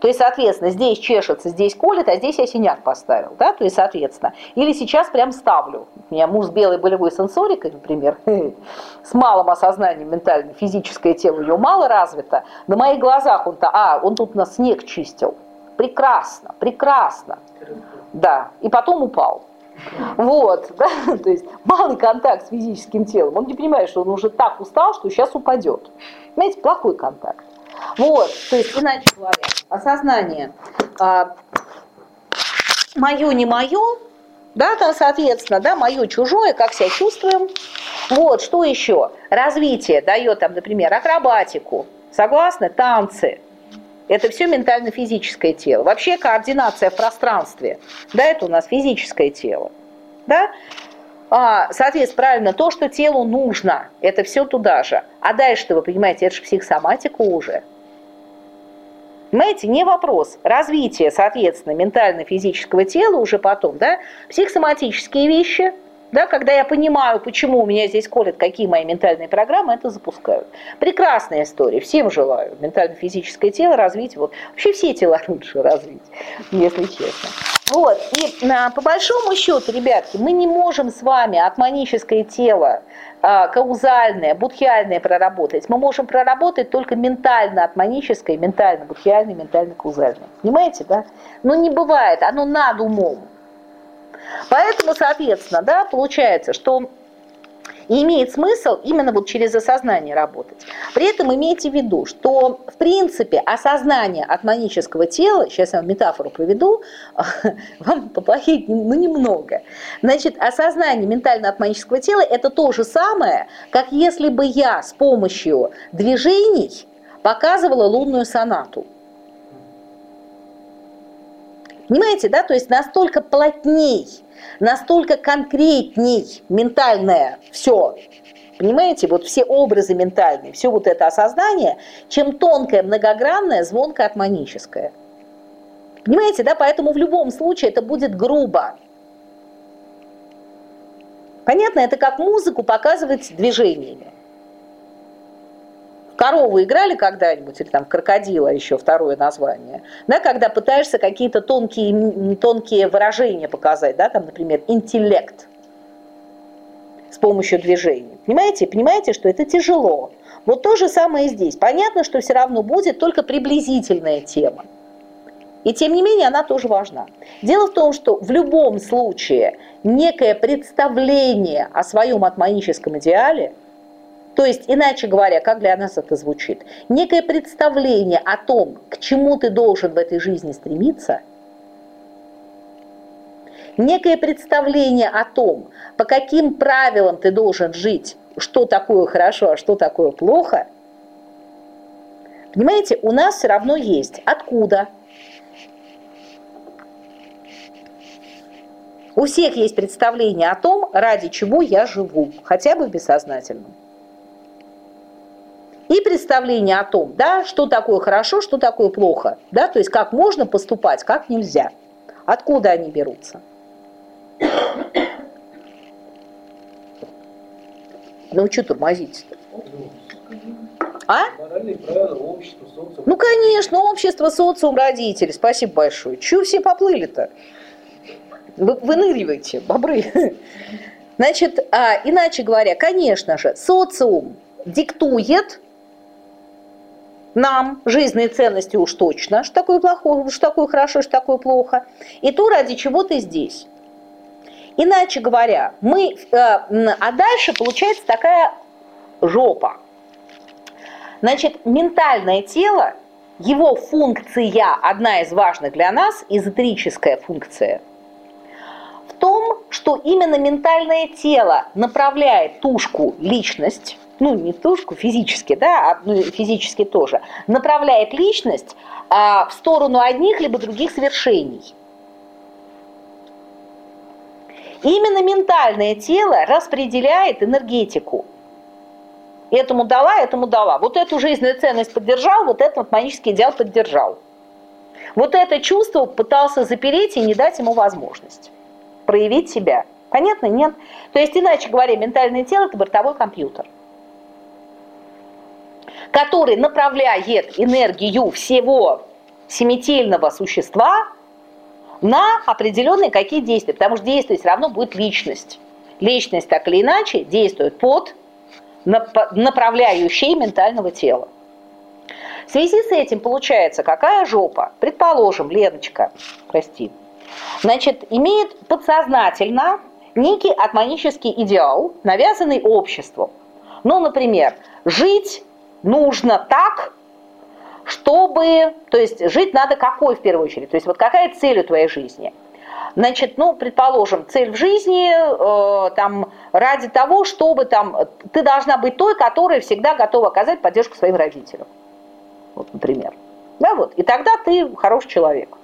То есть, соответственно, здесь чешется, здесь колет, а здесь я синяк поставил, да, то есть, соответственно. Или сейчас прям ставлю. У меня муж с белой болевой сенсорикой, например, с малым осознанием ментально, физическое тело ее мало развито. На моих глазах он-то, а, он тут на снег чистил. Прекрасно, прекрасно. Да, и потом упал. Вот, да, то есть малый контакт с физическим телом. Он не понимает, что он уже так устал, что сейчас упадет. Понимаете, плохой контакт. Вот, то есть, иначе говоря, осознание а, мое, не мое, да, там, соответственно, да, мое, чужое, как себя чувствуем. Вот, что еще? Развитие дает там, например, акробатику, согласны? Танцы. Это все ментально-физическое тело. Вообще координация в пространстве, да, это у нас физическое тело. Да? А, соответственно, правильно, то, что телу нужно, это все туда же. А дальше, вы понимаете, это же психосоматика уже. Понимаете, не вопрос. Развитие, соответственно, ментально-физического тела уже потом, да, психосоматические вещи – да, когда я понимаю, почему у меня здесь колят, какие мои ментальные программы, это запускают. Прекрасная история. Всем желаю ментально-физическое тело развить. Вот. Вообще все тела лучше развить, если честно. Вот. И а, по большому счету, ребятки, мы не можем с вами атманическое тело а, каузальное, будхиальное проработать. Мы можем проработать только ментально-атманическое, ментально-будхиальное, ментально-каузальное. Понимаете, да? Но не бывает, оно над умом. Поэтому, соответственно, да, получается, что имеет смысл именно вот через осознание работать. При этом имейте в виду, что в принципе осознание атманического тела, сейчас я вам метафору проведу, вам поплохеть ну, немного. Значит, осознание ментально-атманического тела это то же самое, как если бы я с помощью движений показывала лунную сонату. Понимаете, да? То есть настолько плотней, настолько конкретней ментальное все. Понимаете, вот все образы ментальные, все вот это осознание, чем тонкое, многогранное, звонкое, атманическое. Понимаете, да? Поэтому в любом случае это будет грубо. Понятно, это как музыку показывать движениями корову играли когда-нибудь, или там крокодила еще второе название, да, когда пытаешься какие-то тонкие, тонкие выражения показать, да, там, например, интеллект с помощью движений. Понимаете? Понимаете, что это тяжело. Вот то же самое и здесь. Понятно, что все равно будет только приблизительная тема. И тем не менее она тоже важна. Дело в том, что в любом случае некое представление о своем атманическом идеале – То есть, иначе говоря, как для нас это звучит? Некое представление о том, к чему ты должен в этой жизни стремиться, некое представление о том, по каким правилам ты должен жить, что такое хорошо, а что такое плохо, понимаете, у нас все равно есть. Откуда? У всех есть представление о том, ради чего я живу, хотя бы бессознательно. И представление о том, да, что такое хорошо, что такое плохо, да, то есть как можно поступать, как нельзя. Откуда они берутся? Ну что тормозить-то? А? Ну, конечно, общество, социум, родители. Спасибо большое. Чего все поплыли-то? Вы, выныриваете, бобры. Значит, а, иначе говоря, конечно же, социум диктует нам жизненные ценности уж точно, что такое плохое, что такое хорошо, что такое плохо, и то, ради чего ты здесь. Иначе говоря, мы, э, а дальше получается такая жопа. Значит, ментальное тело, его функция, одна из важных для нас, эзотерическая функция – том, что именно ментальное тело направляет тушку личность, ну не тушку физически, да, а ну, физически тоже, направляет личность а, в сторону одних либо других свершений. Именно ментальное тело распределяет энергетику. Этому дала, этому дала. Вот эту жизненную ценность поддержал, вот этот магический идеал поддержал. Вот это чувство пытался запереть и не дать ему возможность проявить себя. Понятно? Нет. То есть, иначе говоря, ментальное тело – это бортовой компьютер, который направляет энергию всего семительного существа на определенные какие действия, потому что действовать все равно будет личность. Личность так или иначе действует под направляющей ментального тела. В связи с этим получается какая жопа? Предположим, Леночка, прости, значит, имеет подсознательно некий атманический идеал, навязанный обществом. Ну, например, жить нужно так, чтобы, то есть жить надо какой в первую очередь, то есть вот какая цель у твоей жизни? Значит, ну, предположим, цель в жизни э, там ради того, чтобы там ты должна быть той, которая всегда готова оказать поддержку своим родителям. Вот, например. Да, вот. И тогда ты хороший человек.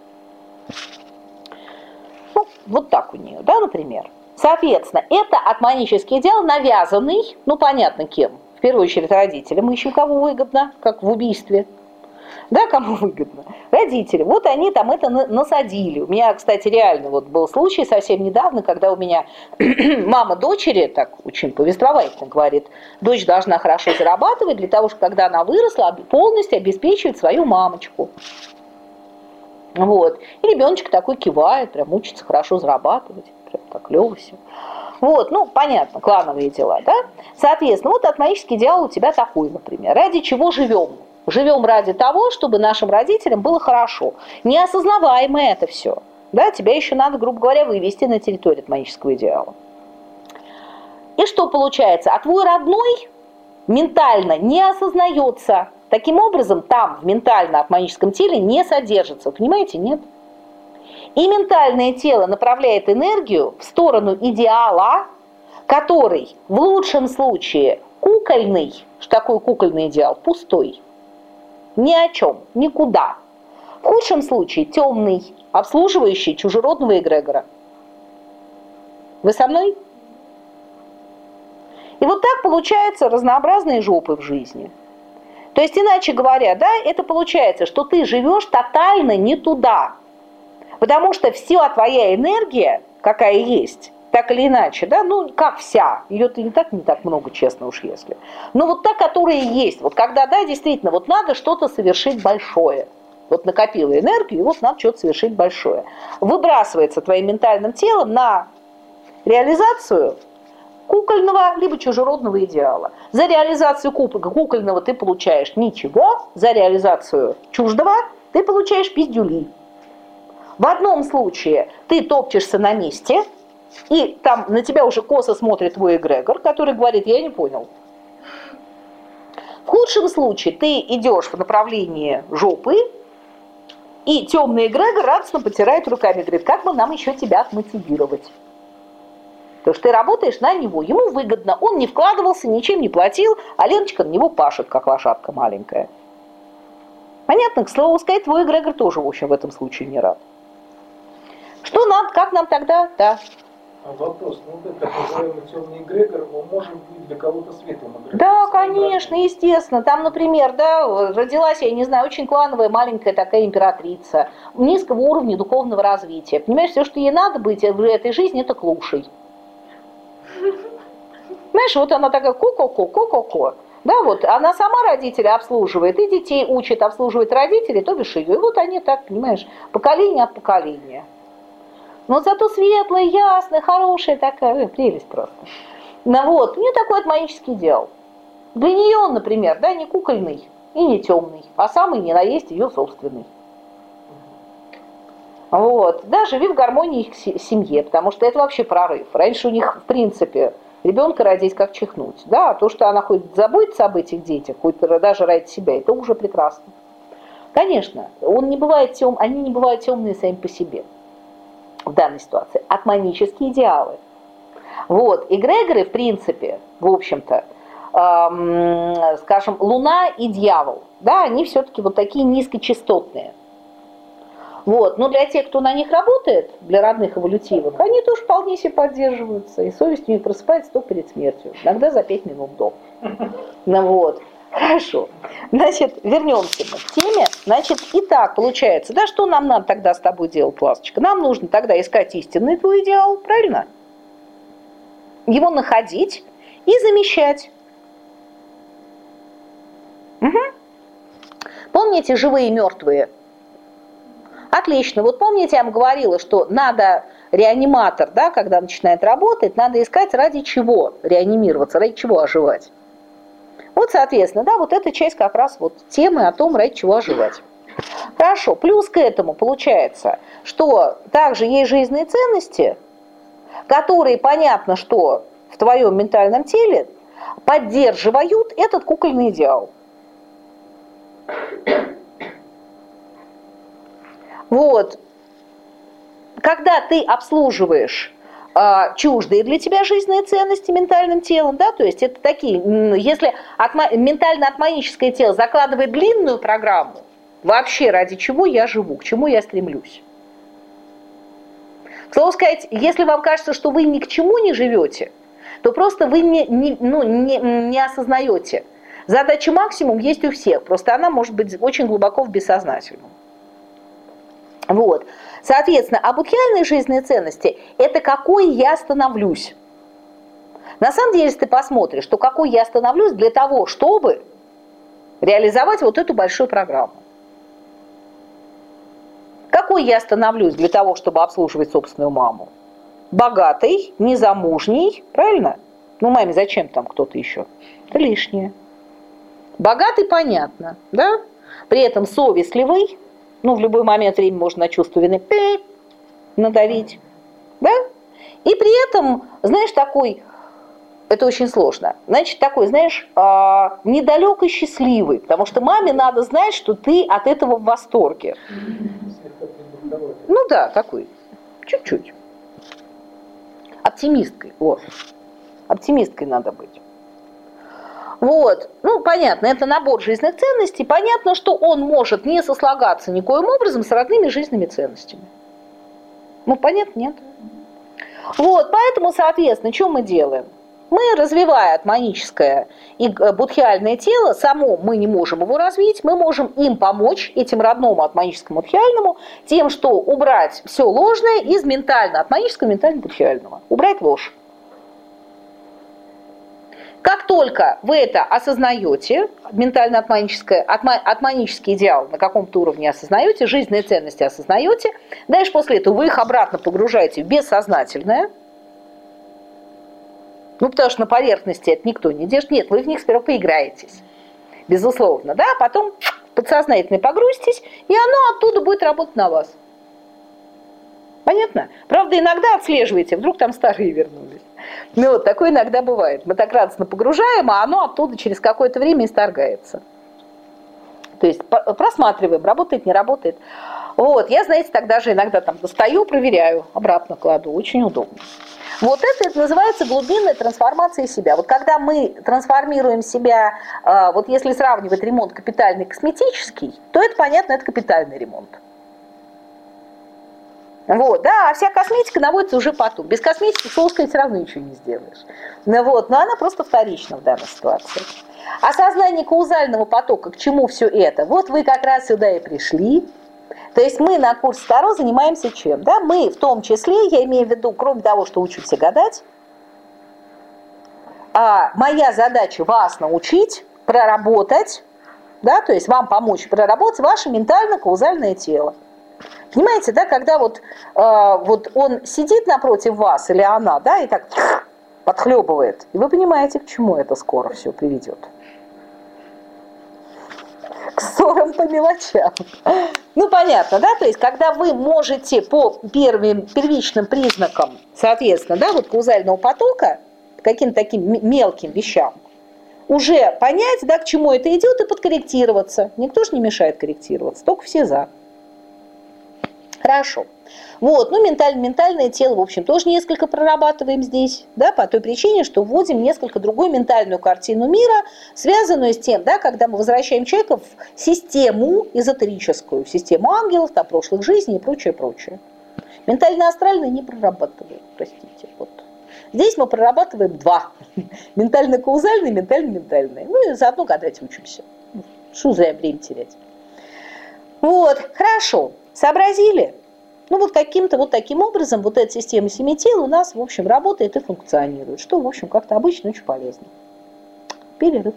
Ну, вот так у нее, да, например. Соответственно, это атманический идеал, навязанный, ну, понятно, кем. В первую очередь родителям, ищем кого выгодно, как в убийстве. Да, кому выгодно? Родители. Вот они там это насадили. У меня, кстати, реально вот был случай совсем недавно, когда у меня мама дочери, так очень повествовательно говорит, дочь должна хорошо зарабатывать для того, чтобы когда она выросла, полностью обеспечивать свою мамочку. Вот. И ребеночек такой кивает, прям учится хорошо зарабатывать, прям так клево все. Вот, ну, понятно, клановые дела, да? Соответственно, вот атмаический идеал у тебя такой, например. Ради чего живем? Живем ради того, чтобы нашим родителям было хорошо. Неосознаваемо это все. Да, тебя еще надо, грубо говоря, вывести на территорию атмаического идеала. И что получается? А твой родной ментально не осознается Таким образом, там, в ментально-атманическом теле не содержится. Понимаете, нет? И ментальное тело направляет энергию в сторону идеала, который в лучшем случае кукольный, что такое кукольный идеал, пустой, ни о чем, никуда. В худшем случае темный, обслуживающий чужеродного эгрегора. Вы со мной? И вот так получаются разнообразные жопы в жизни – то есть, иначе говоря, да, это получается, что ты живешь тотально не туда. Потому что вся твоя энергия, какая есть, так или иначе, да, ну как вся, ее-то не так, не так много, честно уж если. Но вот та, которая есть, вот когда, да, действительно, вот надо что-то совершить большое. Вот накопила энергию, и вот надо что-то совершить большое. Выбрасывается твоим ментальным телом на реализацию кукольного либо чужеродного идеала. За реализацию кукольного ты получаешь ничего, за реализацию чуждого ты получаешь пиздюли. В одном случае ты топчешься на месте, и там на тебя уже косо смотрит твой эгрегор, который говорит, я не понял. В худшем случае ты идешь в направлении жопы, и темный эгрегор радостно потирает руками, говорит, как бы нам еще тебя отмотивировать. Потому что ты работаешь на него, ему выгодно, он не вкладывался, ничем не платил, а Леночка на него пашет, как лошадка маленькая. Понятно, к слову сказать, твой эгрегор тоже, в общем, в этом случае не рад. Что нам, как нам тогда, да, А вопрос, ну вот этот называемый темный эгрегор, он может быть для кого-то светлым эгрегором. Да, конечно, естественно. Там, например, да, родилась, я не знаю, очень клановая маленькая такая императрица, низкого уровня духовного развития. Понимаешь, все, что ей надо быть в этой жизни, это клушей. Знаешь, вот она такая ко-ко-ко, ко-ко-ко. Да, вот она сама родителей обслуживает, и детей учит обслуживать родителей, то бишь ее. И вот они так, понимаешь, поколение от поколения. Но зато светлая, ясная, хорошая такая, прелесть просто. Ну вот, у нее такой атманический идеал. Для нее он, например, да, не кукольный и не темный, а самый не наесть ее собственный. Вот, да, живи в гармонии их семье, потому что это вообще прорыв. Раньше у них, в принципе, ребенка родить как чихнуть. Да, то, что она хоть заботится об этих детях, хоть даже ради себя, это уже прекрасно. Конечно, он не бывает тем, они не бывают темные сами по себе в данной ситуации. Атманические идеалы. Вот, эгрегоры, в принципе, в общем-то, эм, скажем, Луна и дьявол, да, они все-таки вот такие низкочастотные. Вот. Но для тех, кто на них работает, для родных эволютивов, они тоже вполне себе поддерживаются. И совесть у них просыпается только перед смертью. Иногда за пять минут до. Ну вот. Хорошо. Значит, вернемся к теме. Значит, итак, получается, да, что нам надо тогда с тобой делать, Ласточка? Нам нужно тогда искать истинный твой идеал, правильно? Его находить и замещать. Угу. Помните живые и мертвые? Отлично. Вот помните, я вам говорила, что надо реаниматор, да, когда начинает работать, надо искать ради чего реанимироваться, ради чего оживать. Вот, соответственно, да, вот эта часть как раз вот темы о том, ради чего оживать. Хорошо. Плюс к этому получается, что также есть жизненные ценности, которые, понятно, что в твоем ментальном теле поддерживают этот кукольный идеал. Вот. Когда ты обслуживаешь чуждые для тебя жизненные ценности ментальным телом, да, то есть это такие, если атма, ментально-атманическое тело закладывает длинную программу, вообще ради чего я живу, к чему я стремлюсь. К сказать, если вам кажется, что вы ни к чему не живете, то просто вы не, не, ну, не, не осознаете. Задача максимум есть у всех, просто она может быть очень глубоко в бессознательном. Вот. Соответственно, абудхиальные жизненные ценности – это какой я становлюсь. На самом деле, если ты посмотришь, то какой я становлюсь для того, чтобы реализовать вот эту большую программу. Какой я становлюсь для того, чтобы обслуживать собственную маму? Богатый, незамужний, правильно? Ну, маме зачем там кто-то еще? Это лишнее. Богатый, понятно, да? При этом совестливый, ну, в любой момент времени можно на чувство вины надавить, да? И при этом, знаешь, такой, это очень сложно, значит, такой, знаешь, а, недалек и счастливый, потому что маме надо знать, что ты от этого в восторге. Ну да, такой, чуть-чуть. Оптимисткой, вот. Оптимисткой надо быть. Вот, ну, понятно, это набор жизненных ценностей. Понятно, что он может не сослагаться никоим образом с родными жизненными ценностями. Ну, понятно, нет. Вот, поэтому, соответственно, что мы делаем? Мы, развивая атманическое и э, будхиальное тело, само мы не можем его развить, мы можем им помочь, этим родному атманическому будхиальному, тем, что убрать все ложное из ментально-атманического, ментально-будхиального. Убрать ложь. Как только вы это осознаете, ментально-атманическое, атманический идеал на каком-то уровне осознаете, жизненные ценности осознаете, дальше после этого вы их обратно погружаете в бессознательное, ну, потому что на поверхности это никто не держит. Нет, вы в них сперва поиграетесь. Безусловно, да, потом подсознательно погрузитесь, и оно оттуда будет работать на вас. Понятно? Правда, иногда отслеживаете, вдруг там старые вернулись. Ну вот, такое иногда бывает. Мы так радостно погружаем, а оно оттуда через какое-то время исторгается. То есть просматриваем, работает, не работает. Вот, я, знаете, тогда же иногда там достаю, проверяю, обратно кладу, очень удобно. Вот это, это называется глубинная трансформация себя. Вот когда мы трансформируем себя, а, вот если сравнивать ремонт капитальный и косметический, то это понятно, это капитальный ремонт. Вот, да, а вся косметика наводится уже потом. Без косметики соской все равно ничего не сделаешь. Ну, вот, но она просто вторична в данной ситуации. Осознание каузального потока, к чему все это? Вот вы как раз сюда и пришли. То есть мы на курсе Таро занимаемся чем? Да? Мы в том числе, я имею в виду, кроме того, что учимся гадать, а моя задача вас научить, проработать, да, то есть вам помочь проработать ваше ментально-каузальное тело. Понимаете, да, когда вот, э, вот он сидит напротив вас, или она, да, и так подхлебывает, и вы понимаете, к чему это скоро все приведет. К ссорам по мелочам. Ну, понятно, да, то есть, когда вы можете по первым, первичным признакам, соответственно, да, вот каузального потока, каким-то таким мелким вещам, уже понять, да, к чему это идет, и подкорректироваться. Никто же не мешает корректироваться, только все за. Хорошо. Вот, ну, менталь, ментальное тело, в общем, тоже несколько прорабатываем здесь, да, по той причине, что вводим несколько другую ментальную картину мира, связанную с тем, да, когда мы возвращаем человека в систему эзотерическую, в систему ангелов, там, прошлых жизней и прочее, прочее. Ментально-астральное не прорабатываем, простите, вот. Здесь мы прорабатываем два. Ментально-каузальное, ментально-ментальное. Ну и заодно гадать учимся. Что за время терять? Вот, хорошо. Сообразили? Ну вот каким-то вот таким образом вот эта система семи тел у нас, в общем, работает и функционирует, что, в общем, как-то обычно очень полезно. Перерыв.